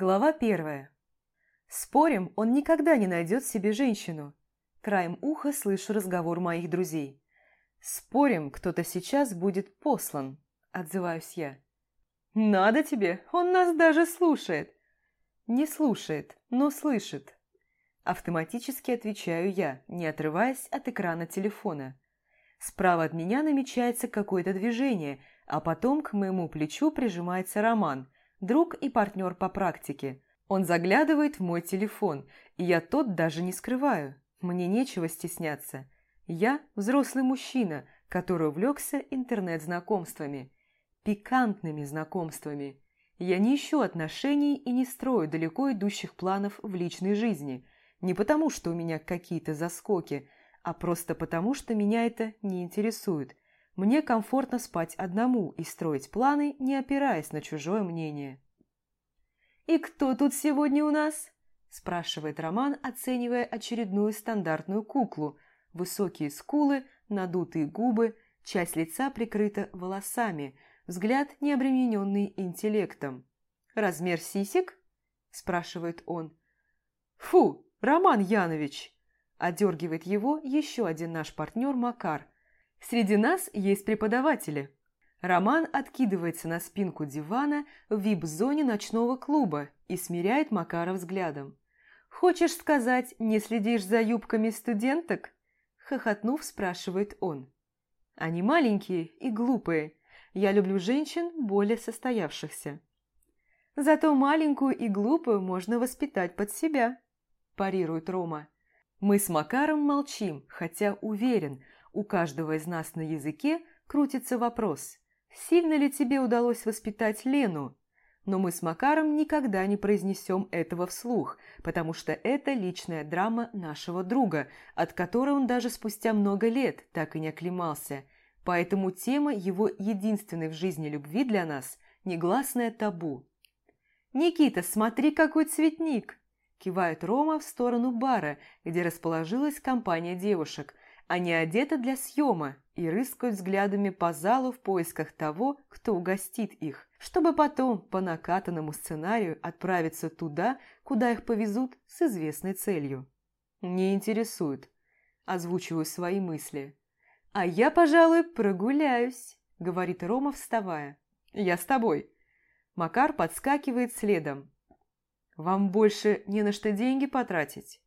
Глава первая. Спорим, он никогда не найдет себе женщину. Краем уха слышу разговор моих друзей. Спорим, кто-то сейчас будет послан, отзываюсь я. Надо тебе, он нас даже слушает. Не слушает, но слышит. Автоматически отвечаю я, не отрываясь от экрана телефона. Справа от меня намечается какое-то движение, а потом к моему плечу прижимается Роман, друг и партнер по практике. Он заглядывает в мой телефон, и я тот даже не скрываю. Мне нечего стесняться. Я взрослый мужчина, который увлекся интернет-знакомствами. Пикантными знакомствами. Я не ищу отношений и не строю далеко идущих планов в личной жизни. Не потому, что у меня какие-то заскоки, а просто потому, что меня это не интересует. Мне комфортно спать одному и строить планы, не опираясь на чужое мнение. «И кто тут сегодня у нас?» – спрашивает Роман, оценивая очередную стандартную куклу. Высокие скулы, надутые губы, часть лица прикрыта волосами, взгляд не обремененный интеллектом. «Размер сисек?» – спрашивает он. «Фу, Роман Янович!» Одергивает его еще один наш партнер Макар. Среди нас есть преподаватели. Роман откидывается на спинку дивана в вип-зоне ночного клуба и смиряет Макара взглядом. «Хочешь сказать, не следишь за юбками студенток?» Хохотнув, спрашивает он. «Они маленькие и глупые. Я люблю женщин более состоявшихся». «Зато маленькую и глупую можно воспитать под себя», парирует Рома. Мы с Макаром молчим, хотя уверен, у каждого из нас на языке крутится вопрос, сильно ли тебе удалось воспитать Лену? Но мы с Макаром никогда не произнесем этого вслух, потому что это личная драма нашего друга, от которой он даже спустя много лет так и не оклемался. Поэтому тема его единственной в жизни любви для нас – негласное табу. «Никита, смотри, какой цветник!» Кивает Рома в сторону бара, где расположилась компания девушек. Они одеты для съема и рыскают взглядами по залу в поисках того, кто угостит их, чтобы потом по накатанному сценарию отправиться туда, куда их повезут с известной целью. «Не интересует», – озвучиваю свои мысли. «А я, пожалуй, прогуляюсь», – говорит Рома, вставая. «Я с тобой». Макар подскакивает следом, вам больше не на что деньги потратить.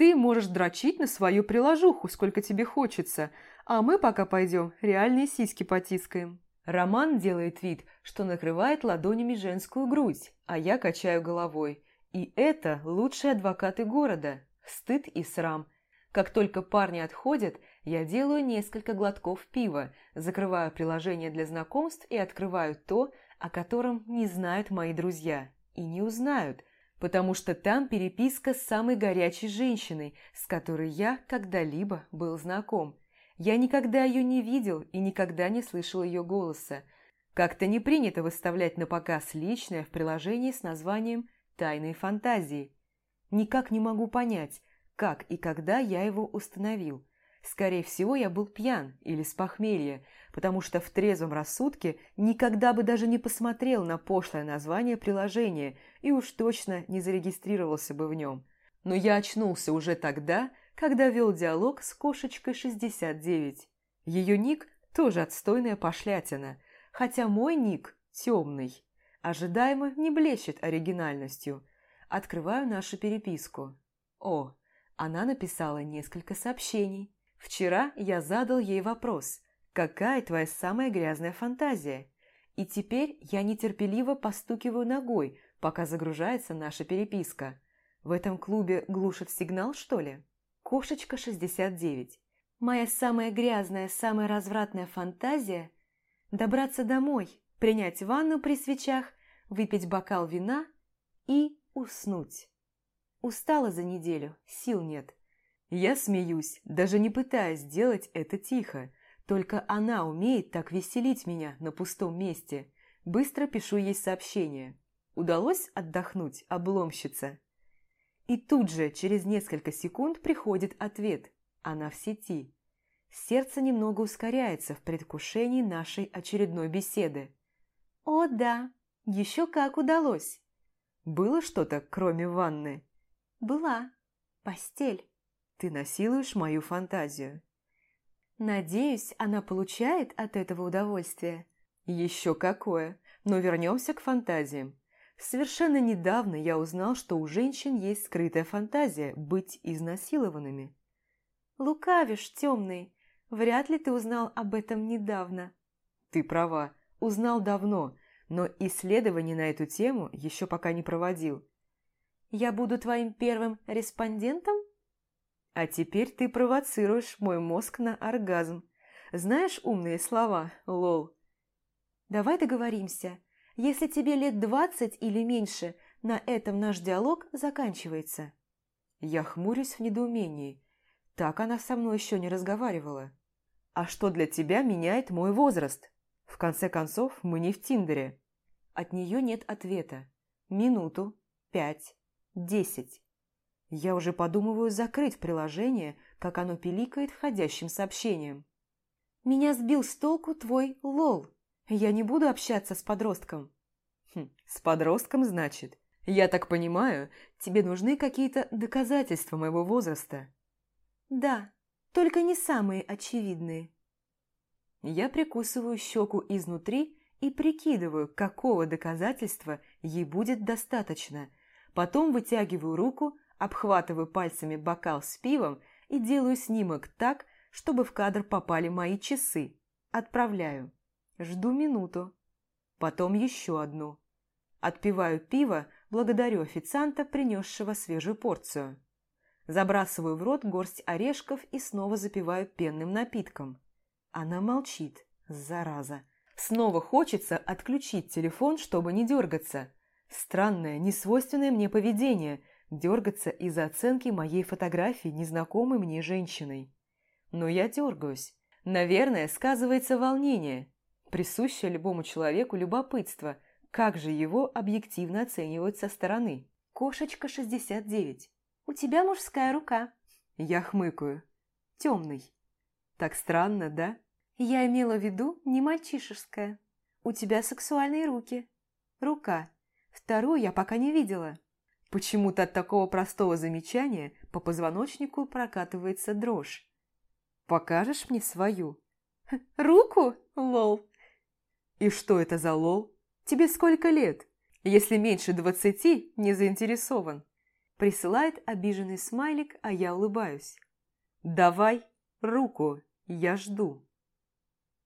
Ты можешь дрочить на свою приложуху, сколько тебе хочется, а мы пока пойдем реальные сиськи потискаем». Роман делает вид, что накрывает ладонями женскую грудь, а я качаю головой. И это лучшие адвокаты города. Стыд и срам. Как только парни отходят, я делаю несколько глотков пива, закрываю приложение для знакомств и открываю то, о котором не знают мои друзья. И не узнают, потому что там переписка с самой горячей женщиной, с которой я когда-либо был знаком. Я никогда ее не видел и никогда не слышал ее голоса. Как-то не принято выставлять на показ личное в приложении с названием «Тайные фантазии». Никак не могу понять, как и когда я его установил. Скорее всего, я был пьян или с похмелья, потому что в трезвом рассудке никогда бы даже не посмотрел на пошлое название приложения и уж точно не зарегистрировался бы в нем. Но я очнулся уже тогда, когда вел диалог с кошечкой 69. Ее ник тоже отстойная пошлятина, хотя мой ник темный. Ожидаемо не блещет оригинальностью. Открываю нашу переписку. О, она написала несколько сообщений. Вчера я задал ей вопрос «Какая твоя самая грязная фантазия?» И теперь я нетерпеливо постукиваю ногой, пока загружается наша переписка. В этом клубе глушит сигнал, что ли? Кошечка 69. Моя самая грязная, самая развратная фантазия – добраться домой, принять ванну при свечах, выпить бокал вина и уснуть. Устала за неделю, сил нет. Я смеюсь, даже не пытаясь сделать это тихо. Только она умеет так веселить меня на пустом месте. Быстро пишу ей сообщение. Удалось отдохнуть, обломщица? И тут же, через несколько секунд, приходит ответ. Она в сети. Сердце немного ускоряется в предвкушении нашей очередной беседы. «О, да, еще как удалось!» Было что-то, кроме ванны? Была. Постель. Ты насилуешь мою фантазию. Надеюсь, она получает от этого удовольствие. Еще какое. Но вернемся к фантазиям. Совершенно недавно я узнал, что у женщин есть скрытая фантазия быть изнасилованными. Лукавишь, темный. Вряд ли ты узнал об этом недавно. Ты права, узнал давно, но исследований на эту тему еще пока не проводил. Я буду твоим первым респондентом? А теперь ты провоцируешь мой мозг на оргазм. Знаешь умные слова, лол? Давай договоримся. Если тебе лет двадцать или меньше, на этом наш диалог заканчивается. Я хмурюсь в недоумении. Так она со мной еще не разговаривала. А что для тебя меняет мой возраст? В конце концов, мы не в Тиндере. От нее нет ответа. Минуту, пять, десять. Я уже подумываю закрыть приложение, как оно пиликает входящим сообщением. «Меня сбил с толку твой лол. Я не буду общаться с подростком». Хм, «С подростком, значит? Я так понимаю, тебе нужны какие-то доказательства моего возраста?» «Да, только не самые очевидные». Я прикусываю щеку изнутри и прикидываю, какого доказательства ей будет достаточно. Потом вытягиваю руку, обхватываю пальцами бокал с пивом и делаю снимок так, чтобы в кадр попали мои часы. Отправляю. Жду минуту. Потом еще одну. Отпиваю пиво, благодарю официанта, принесшего свежую порцию. Забрасываю в рот горсть орешков и снова запиваю пенным напитком. Она молчит, зараза. Снова хочется отключить телефон, чтобы не дергаться. Странное, несвойственное мне поведение – дергаться из-за оценки моей фотографии незнакомой мне женщиной. Но я дергаюсь. Наверное, сказывается волнение, присущее любому человеку любопытство, как же его объективно оценивают со стороны. Кошечка 69. У тебя мужская рука. Я хмыкаю. Темный. Так странно, да? Я имела в виду не мальчишеская. У тебя сексуальные руки. Рука. Вторую я пока не видела. Почему-то от такого простого замечания по позвоночнику прокатывается дрожь. Покажешь мне свою? Руку? Лол. И что это за лол? Тебе сколько лет? Если меньше двадцати, не заинтересован. Присылает обиженный смайлик, а я улыбаюсь. Давай руку, я жду.